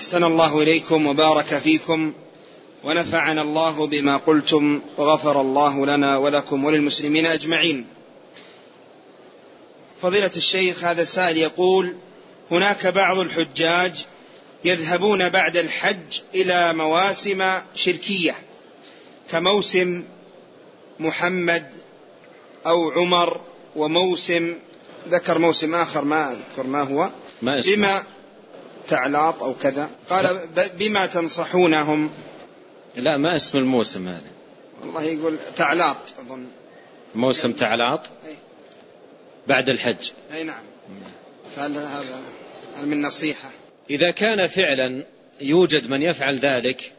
أحسن الله إليكم وبارك فيكم ونفعنا الله بما قلتم وغفر الله لنا ولكم وللمسلمين أجمعين فضيلة الشيخ هذا السائل يقول هناك بعض الحجاج يذهبون بعد الحج إلى مواسم شركية كموسم محمد أو عمر وموسم ذكر موسم آخر ما أذكر ما هو ما اسمه. بما تعلاط أو كذا؟ قال بما تنصحونهم. لا ما اسم الموسم هذا. والله يقول تعلاط أظن. موسم تعلاط؟ أي, بعد الحج. أي نعم. قال هذا من نصيحة. إذا كان فعلا يوجد من يفعل ذلك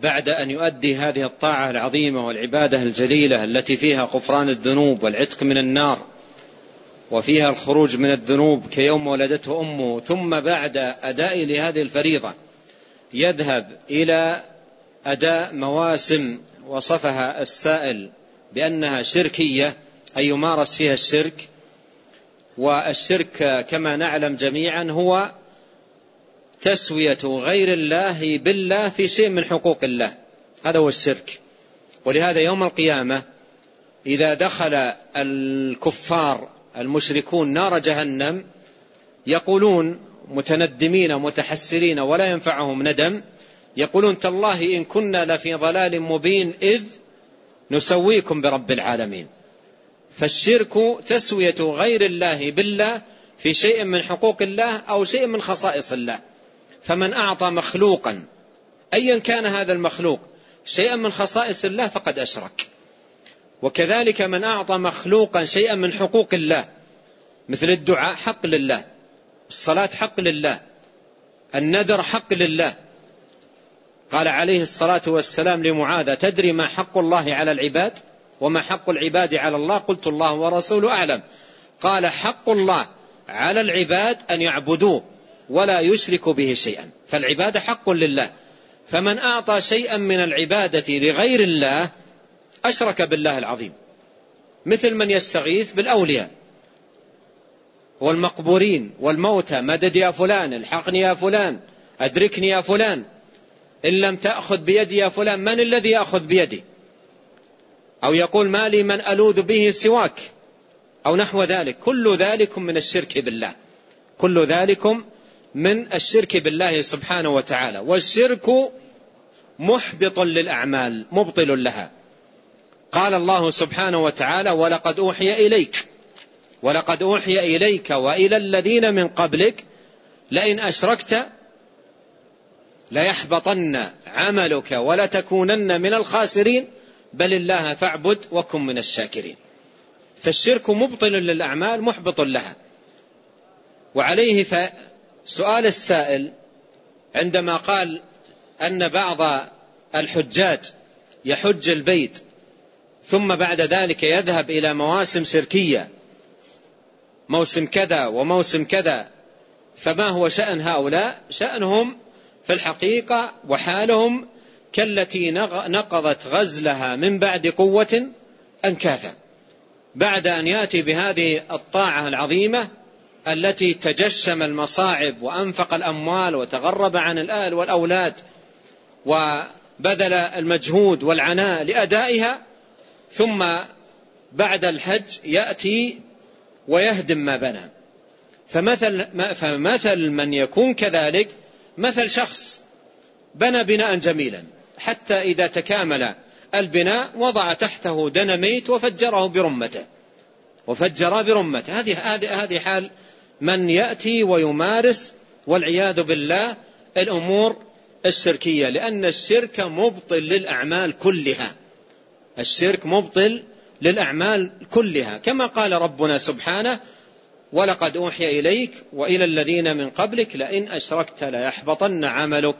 بعد أن يؤدي هذه الطاعة العظيمة والعبادة الجليلة التي فيها غفران الذنوب والعتق من النار وفيها الخروج من الذنوب كيوم ولدته أمه ثم بعد أداء لهذه الفريضة يذهب إلى أداء مواسم وصفها السائل بأنها شركية أي يمارس فيها الشرك. والشرك كما نعلم جميعا هو تسوية غير الله بالله في شيء من حقوق الله. هذا هو الشرك. ولهذا يوم القيامة إذا دخل الكفار المشركون نار جهنم يقولون متندمين متحسرين ولا ينفعهم ندم يقولون تالله إن كنا لفي ضلال مبين إذ نسويكم برب العالمين. فالشرك تسوية غير الله بالله في شيء من حقوق الله أو شيء من خصائص الله. فمن أعطى مخلوقا أيا كان هذا المخلوق شيئا من خصائص الله فقد أشرك. وكذلك من أعطى مخلوقا شيئا من حقوق الله مثل الدعاء حق لله الصلاة حق لله النذر حق لله. قال عليه الصلاة والسلام لمعاذ تدري ما حق الله على العباد وما حق العباد على الله؟ قلت الله ورسوله أعلم. قال حق الله على العباد أن يعبدوه ولا يشرك به شيئا فالعبادة حق لله. فمن أعطى شيئا من العبادة لغير الله أشرك بالله العظيم. مثل من يستغيث بالأولياء. والمقبورين والموتى مدد يا فلان الحقني يا فلان أدركني يا فلان. إن لم تأخذ بيدي يا فلان من الذي يأخذ بيدي؟ أو يقول ما لي من ألوذ به سواك؟ أو نحو ذلك. كل ذلك من الشرك بالله. كل ذلكم من الشرك بالله سبحانه وتعالى. والشرك محبط للأعمال مبطل لها. قال الله سبحانه وتعالى ولقد أوحي إليك ولقد أوحي إليك وإلى الذين من قبلك لئن أشركت ليحبطن عملك ولتكونن من الخاسرين بل الله فاعبد وكن من الشاكرين. فالشرك مبطل للأعمال محبط لها. وعليه سؤال السائل عندما قال أن بعض الحجاج يحج البيت ثم بعد ذلك يذهب إلى مواسم شركية. موسم كذا وموسم كذا. فما هو شأن هؤلاء؟ شأنهم في الحقيقة وحالهم كالتي نقضت غزلها من بعد قوة أنكاثا. بعد أن يأتي بهذه الطاعة العظيمة التي تجشم المصاعب وأنفق الأموال وتغرب عن الأهل والأولاد وبذل المجهود والعناء لأدائها ثم بعد الحج يأتي ويهدم ما بنى. فمثل, فمثل من يكون كذلك مثل شخص بنى بناء جميلا حتى إذا تكامل البناء وضع تحته دنميت وفجره برمته. وفجر برمته. هذه هذه حال من يأتي ويمارس والعياذ بالله الأمور الشركية لأن الشرك مبطل للأعمال كلها. الشرك مبطل للأعمال كلها. كما قال ربنا سبحانه ولقد أوحي إليك وإلى الذين من قبلك لئن أشركت ليحبطن عملك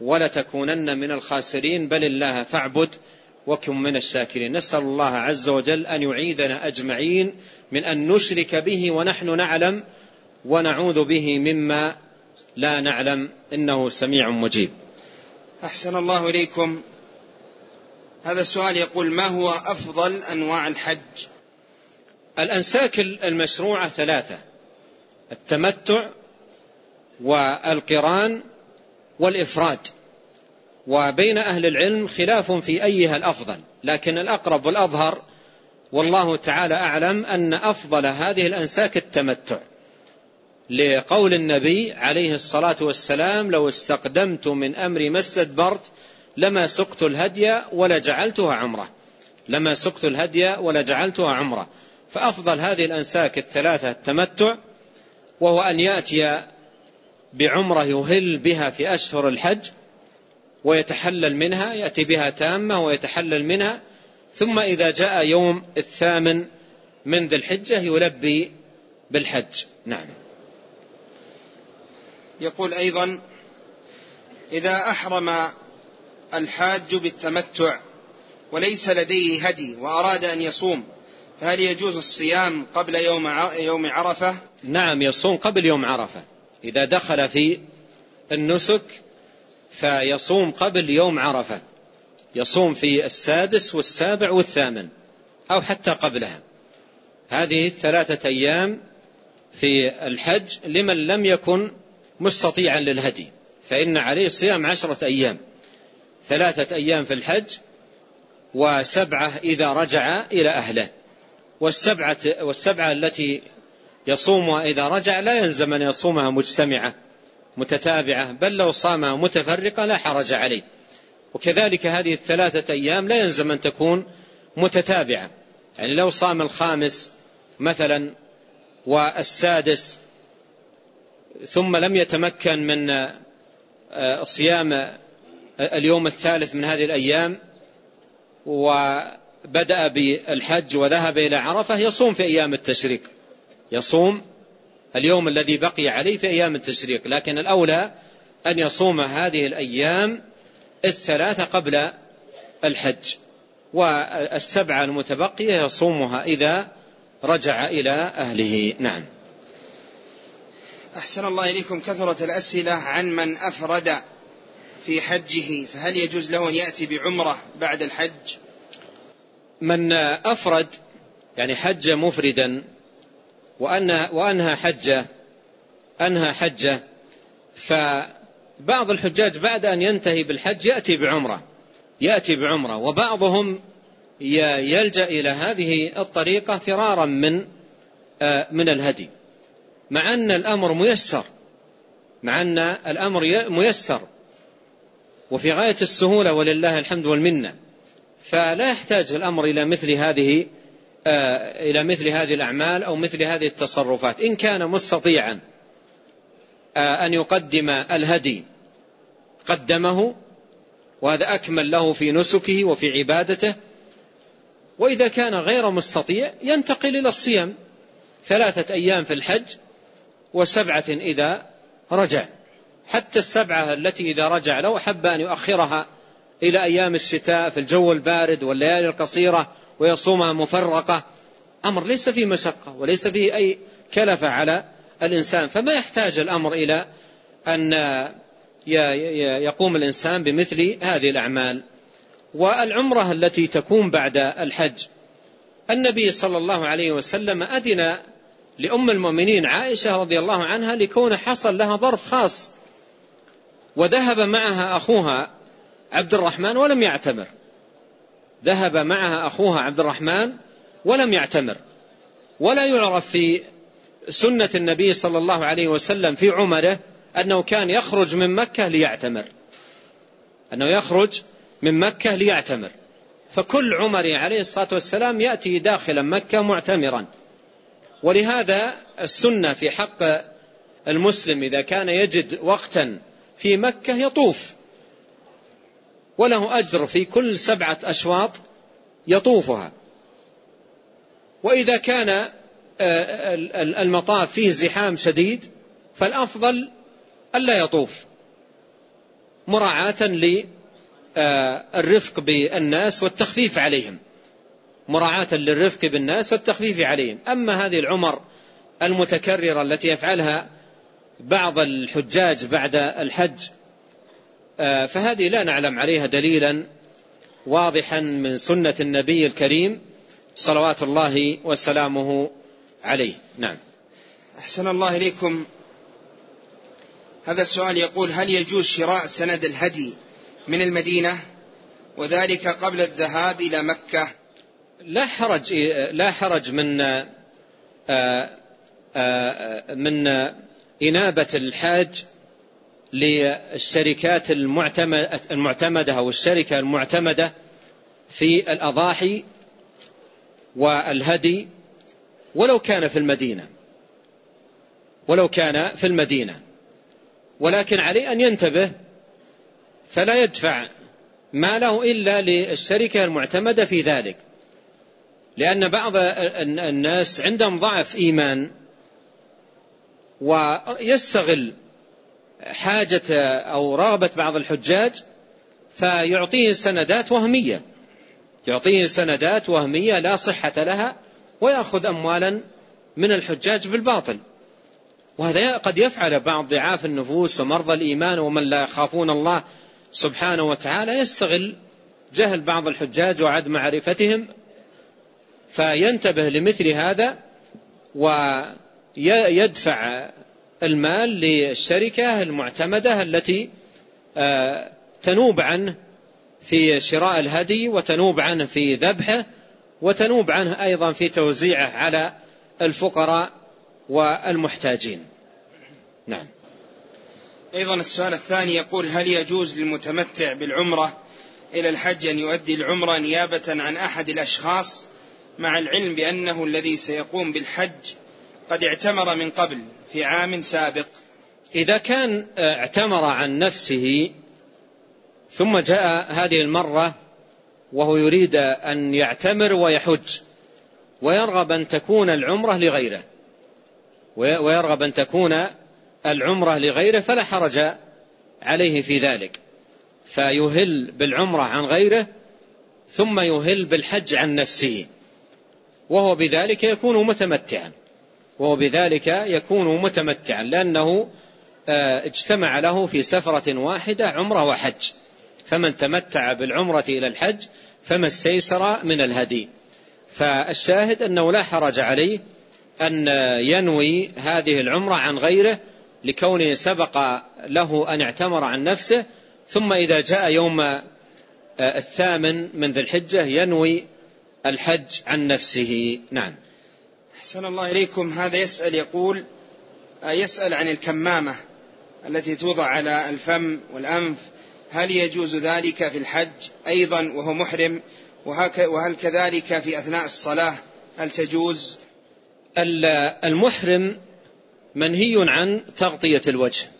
ولتكونن من الخاسرين. بل الله فاعبد وكن من الشاكرين. نسأل الله عز وجل أن يعيذنا أجمعين من أن نشرك به ونحن نعلم ونعوذ به مما لا نعلم إنه سميع مجيب. أحسن الله إليكم. هذا السؤال يقول ما هو أفضل أنواع الحج؟ الأنساك المشروعة ثلاثة التمتع والقران والإفراد. وبين أهل العلم خلاف في أيها الأفضل لكن الأقرب والأظهر والله تعالى أعلم أن أفضل هذه الأنساك التمتع. لقول النبي عليه الصلاة والسلام لو استقدمت من أمري ما استدبرت لما سقت الهدي ولا جعلتها عمرة. لما سقت الهدي ولا جعلتها عمرة. فأفضل هذه الأنساك الثلاثة التمتع وهو أن يأتي بعمرة يهل بها في أشهر الحج ويتحلل منها يأتي بها تامة ويتحلل منها ثم إذا جاء يوم الثامن من ذي الحجة يلبي بالحج. نعم. يقول أيضا إذا أحرم الحاج بالتمتع وليس لديه هدي وأراد أن يصوم فهل يجوز الصيام قبل يوم يوم عرفة؟ نعم يصوم قبل يوم عرفة. إذا دخل في النسك فيصوم قبل يوم عرفة. يصوم في السادس والسابع والثامن أو حتى قبلها. هذه الثلاثة أيام في الحج لمن لم يكن مستطيعا للهدي فإن عليه صيام عشرة أيام. ثلاثة أيام في الحج وسبعة إذا رجع إلى أهله. والسبعة, والسبعة التي يصومها إذا رجع لا يلزم أن يصومها مجتمعة متتابعة بل لو صامها متفرقة لا حرج عليه. وكذلك هذه الثلاثة أيام لا يلزم أن تكون متتابعة. يعني لو صام الخامس مثلا والسادس ثم لم يتمكن من آه، صيام اليوم الثالث من هذه الأيام وبدأ بالحج وذهب إلى عرفة يصوم في أيام التشريق. يصوم اليوم الذي بقي عليه في أيام التشريق لكن الأولى أن يصوم هذه الأيام الثلاثة قبل الحج. والسبعة المتبقية يصومها إذا رجع إلى أهله. نعم. أحسن الله إليكم كثرة الأسئلة عن من أفرد. في حجه فهل يجوز له أن يأتي بعمرة بعد الحج؟ من أفرد يعني حج مفردا وأنهى حجه أنهى حجه فبعض الحجاج بعد أن ينتهي بالحج يأتي بعمرة يأتي بعمرة وبعضهم يلجأ إلى هذه الطريقة فرارا من آه، من الهدي. مع أن الأمر ميسر مع أن الأمر ميسر. وفي غاية السهولة ولله الحمد والمنة فلا يحتاج الأمر إلى مثل هذه آه، إلى مثل هذه الأعمال أو مثل هذه التصرفات. إن كان مستطيعا آه، أن يقدم الهدي قدمه وهذا أكمل له في نسكه وفي عبادته وإذا كان غير مستطيع ينتقل إلى الصيام. ثلاثة أيام في الحج وسبعة إذا رجع. حتى السبعة التي إذا رجع لو أحب أن يؤخرها إلى أيام الشتاء في الجو البارد والليالي القصيرة ويصومها مفرقة أمر ليس فيه مشقة وليس فيه أي كلفة على الإنسان. فما يحتاج الأمر إلى أن يقوم الإنسان بمثل هذه الأعمال. والعمرة التي تكون بعد الحج. النبي صلى الله عليه وسلم أذن لأم المؤمنين عائشة رضي الله عنها لكون حصل لها ظرف خاص وذهب معها أخوها عبد الرحمن ولم يعتمر. ذهب معها أخوها عبد الرحمن ولم يعتمر. ولا يعرف في سنة النبي صلى الله عليه وسلم في عمره أنه كان يخرج من مكة ليعتمر. أنه يخرج من مكة ليعتمر. فكل عمر عليه الصلاة والسلام يأتي داخل مكة معتمرا. ولهذا السنة في حق المسلم إذا كان يجد وقتا في مكة يطوف. وله أجر في كل سبعة أشواط يطوفها. وإذا كان آه، المطاف فيه زحام شديد فالأفضل ألا يطوف. مراعاة للرفق بالناس والتخفيف عليهم. مراعاة للرفق بالناس والتخفيف عليهم. أما هذه العمر المتكررة التي يفعلها بعض الحجاج بعد الحج آه، فهذه لا نعلم عليها دليلا واضحا من سنة النبي الكريم صلوات الله وسلامه عليه. نعم. أحسن الله إليكم. هذا السؤال يقول هل يجوز شراء سند الهدي من المدينة؟ وذلك قبل الذهاب إلى مكة. لا حرج لا حرج من آه، آه، من إنابة الحاج للشركات المعتمدة أو الشركة المعتمدة في الأضاحي والهدي ولو كان في المدينة. ولو كان في المدينة. ولكن عليه أن ينتبه فلا يدفع ماله إلا للشركة المعتمدة في ذلك. لأن بعض الناس عندهم ضعف إيمان. ويستغل حاجة أو رغبة بعض الحجاج فيعطيه سندات وهمية. يعطيه سندات وهمية لا صحة لها ويأخذ أموالا من الحجاج بالباطل. وهذا قد يفعل بعض ضعاف النفوس ومرضى الإيمان ومن لا يخافون الله سبحانه وتعالى يستغل جهل بعض الحجاج وعدم معرفتهم فينتبه لمثل هذا ويدفع المال للشركة المعتمدة التي آه، تنوب عنه في شراء الهدي وتنوب عنه في ذبحه وتنوب عنه أيضا في توزيعه على الفقراء والمحتاجين. نعم. أيضا السؤال الثاني يقول هل يجوز للمتمتع بالعمرة إلى الحج أن يؤدي العمرة نيابة عن أحد الأشخاص مع العلم بأنه الذي سيقوم بالحج قد اعتمر من قبل في عام سابق. إذا كان اعتمر عن نفسه ثم جاء هذه المرة وهو يريد أن يعتمر ويحج ويرغب أن تكون العمرة لغيره. ويرغب أن تكون العمرة لغيره فلا حرج عليه في ذلك. فيهل بالعمرة عن غيره ثم يهل بالحج عن نفسه. وهو بذلك يكون متمتعا. وهو بذلك يكون متمتعا لأنه آه، اجتمع له في سفرة واحدة عمرة وحج. فمن تمتع بالعمرة إلى الحج فما استيسر من الهدي. فالشاهد أنه لا حرج عليه أن ينوي هذه العمرة عن غيره لكونه سبق له أن اعتمر عن نفسه. ثم إذا جاء يوم آه، الثامن من ذي الحجة ينوي الحج عن نفسه. نعم. أحسن الله إليكم. هذا يسأل يقول آه، يسأل عن الكمامة التي توضع على الفم والأنف. هل يجوز ذلك في الحج أيضا وهو محرم؟ وهل كذلك في أثناء الصلاة؟ هل تجوز؟ المحرم منهي عن تغطية الوجه.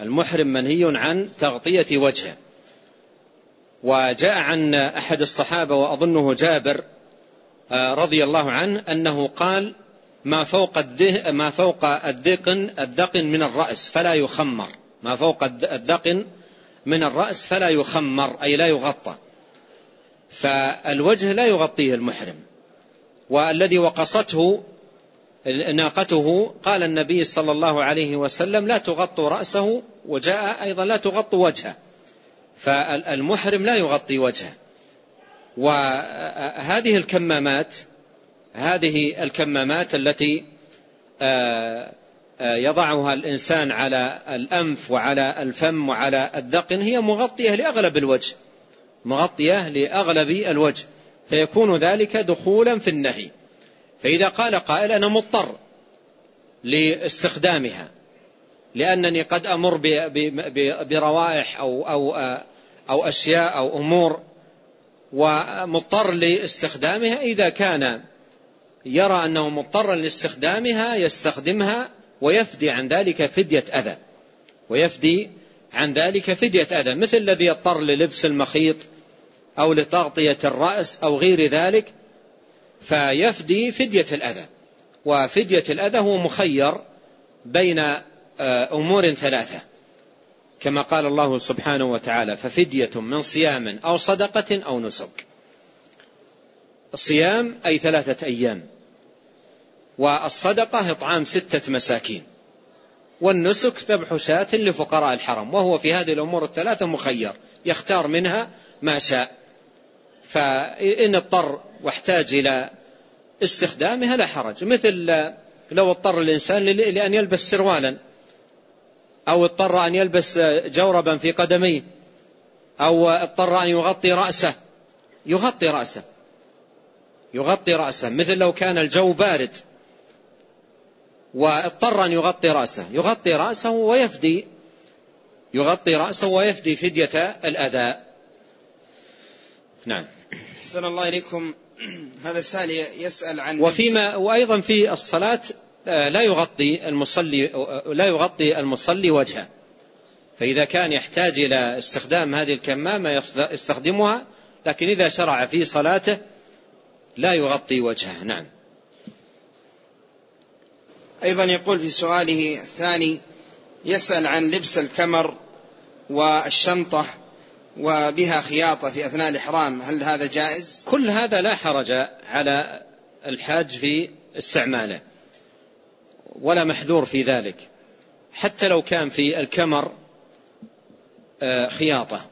المحرم منهي عن تغطية وجهه. وجاء عن أحد الصحابة وأظنه جابر رضي الله عنه أنه قال ما فوق ما فوق الدقن الدقن من الرأس فلا يخمر. ما فوق الدقن من الرأس فلا يخمر أي لا يغطى. فالوجه لا يغطيه المحرم. والذي وقصته ناقته قال النبي صلى الله عليه وسلم لا تغطوا رأسه. وجاء أيضا لا تغطوا وجهه. فالمحرم لا يغطي وجهه. وهذه الكمامات هذه الكمامات التي آه، آه، يضعها الإنسان على الأنف وعلى الفم وعلى الذقن هي مغطية لأغلب الوجه مغطية لأغلب الوجه فيكون ذلك دخولا في النهي. فإذا قال قائل أنا مضطر لاستخدامها لأنني قد أمر بروائح أو, أو, أو أشياء أو أمور ومضطر لاستخدامها. إذا كان يرى أنه مضطر لاستخدامها يستخدمها ويفدي عن ذلك فدية أذى. ويفدي عن ذلك فدية أذى مثل الذي يضطر للبس المخيط أو لتغطية الرأس أو غير ذلك فيفدي فدية الأذى. وفدية الأذى هو مخير بين آه، أمور ثلاثة. كما قال الله سبحانه وتعالى ففدية من صيام أو صدقة أو نسك. الصيام أي ثلاثة أيام. والصدقة إطعام ستة مساكين. والنسك ذبح شاة لفقراء الحرم وهو في هذه الأمور الثلاثة مخير. يختار منها ما شاء. فإن اضطر واحتاج إلى استخدامها لا حرج. مثل لو اضطر الإنسان لأن يلبس سروالا أو اضطر أن يلبس جوربا في قدميه أو اضطر أن يغطي رأسه. يغطي رأسه. يغطي رأسه. مثل لو كان الجو بارد واضطر أن يغطي رأسه. يغطي رأسه ويفدي يغطي رأسه ويفدي فدية الأذى. نعم. أحسن الله إليكم. هذا السائل يسأل عن وفيما وأيضا في الصلاة لا يغطي المصلي لا يغطي المصلي وجهه. فإذا كان يحتاج إلى استخدام هذه الكمامة يستخدمها لكن إذا شرع في صلاته لا يغطي وجهه. نعم. أيضا يقول في سؤاله الثاني يسأل عن لبس الكمر والشنطة وبها خياطة في أثناء الإحرام. هل هذا جائز؟ كل هذا لا حرج على الحاج في استعماله. ولا محذور في ذلك. حتى لو كان في الكمر آه، خياطة.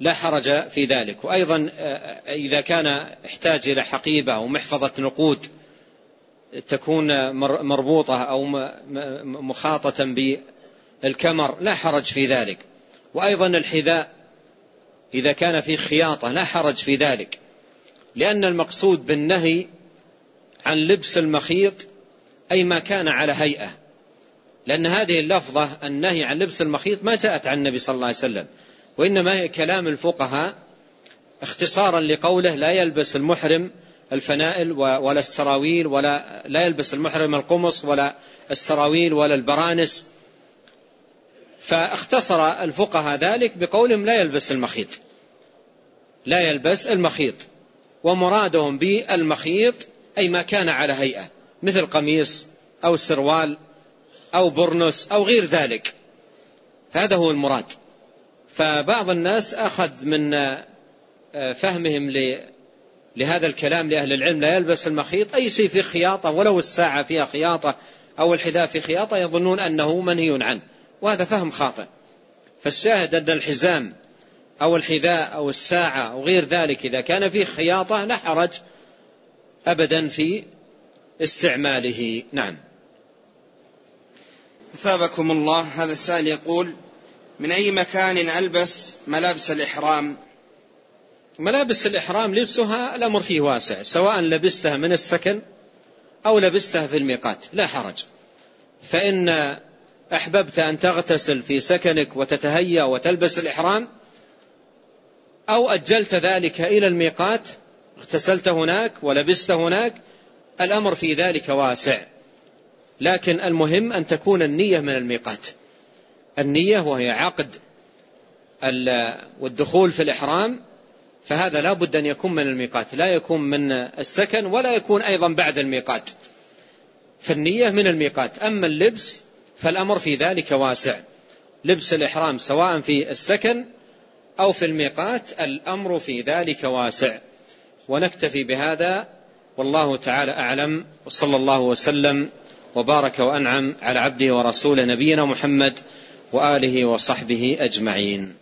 لا حرج في ذلك. وأيضا آه، إذا كان احتاج إلى حقيبة أو محفظة نقود تكون مربوطة أو مخاطة بالكمر لا حرج في ذلك. وأيضا الحذاء إذا كان في خياطة لا حرج في ذلك. لأن المقصود بالنهي عن لبس المخيط أي ما كان على هيئة. لأن هذه اللفظة النهي عن لبس المخيط ما جاءت عن النبي صلى الله عليه وسلم. وإنما هي كلام الفقهاء اختصارا لقوله لا يلبس المحرم الفنائل ولا السراويل ولا لا يلبس المحرم القمص ولا السراويل ولا البرانس. فاختصر الفقهاء ذلك بقولهم لا يلبس المخيط. لا يلبس المخيط. ومرادهم بالمخيط أي ما كان على هيئة. مثل قميص أو سروال أو برنس أو غير ذلك. فهذا هو المراد. فبعض الناس أخذ من آه، فهمهم لهذا الكلام لأهل العلم لا يلبس المخيط أي شيء في خياطة ولو الساعة فيها خياطة أو الحذاء في خياطة يظنون أنه منهي عنه. وهذا فهم خاطئ. فالشاهد أن الحزام أو الحذاء أو الساعة أو غير ذلك إذا كان فيه خياطة لا حرج أبدا في استعماله. نعم. أثابكم الله. هذا السائل يقول من أي مكان ألبس ملابس الإحرام؟ ملابس الإحرام لبسها الأمر فيه واسع سواء لبستها من السكن أو لبستها في الميقات لا حرج. فإن أحببت أن تغتسل في سكنك وتتهيأ وتلبس الإحرام أو أجلت ذلك إلى الميقات اغتسلت هناك ولبست هناك الأمر في ذلك واسع. لكن المهم أن تكون النية من الميقات. النية وهي عقد والدخول في الإحرام فهذا لا بد أن يكون من الميقات. لا يكون من السكن ولا يكون أيضا بعد الميقات. فالنية من الميقات. أما اللبس فالأمر في ذلك واسع. لبس الإحرام سواء في السكن أو في الميقات الأمر في ذلك واسع. ونكتفي بهذا والله تعالى أعلم وصلى الله وسلم وبارك وأنعم على عبده ورسوله نبينا محمد وآله وصحبه أجمعين.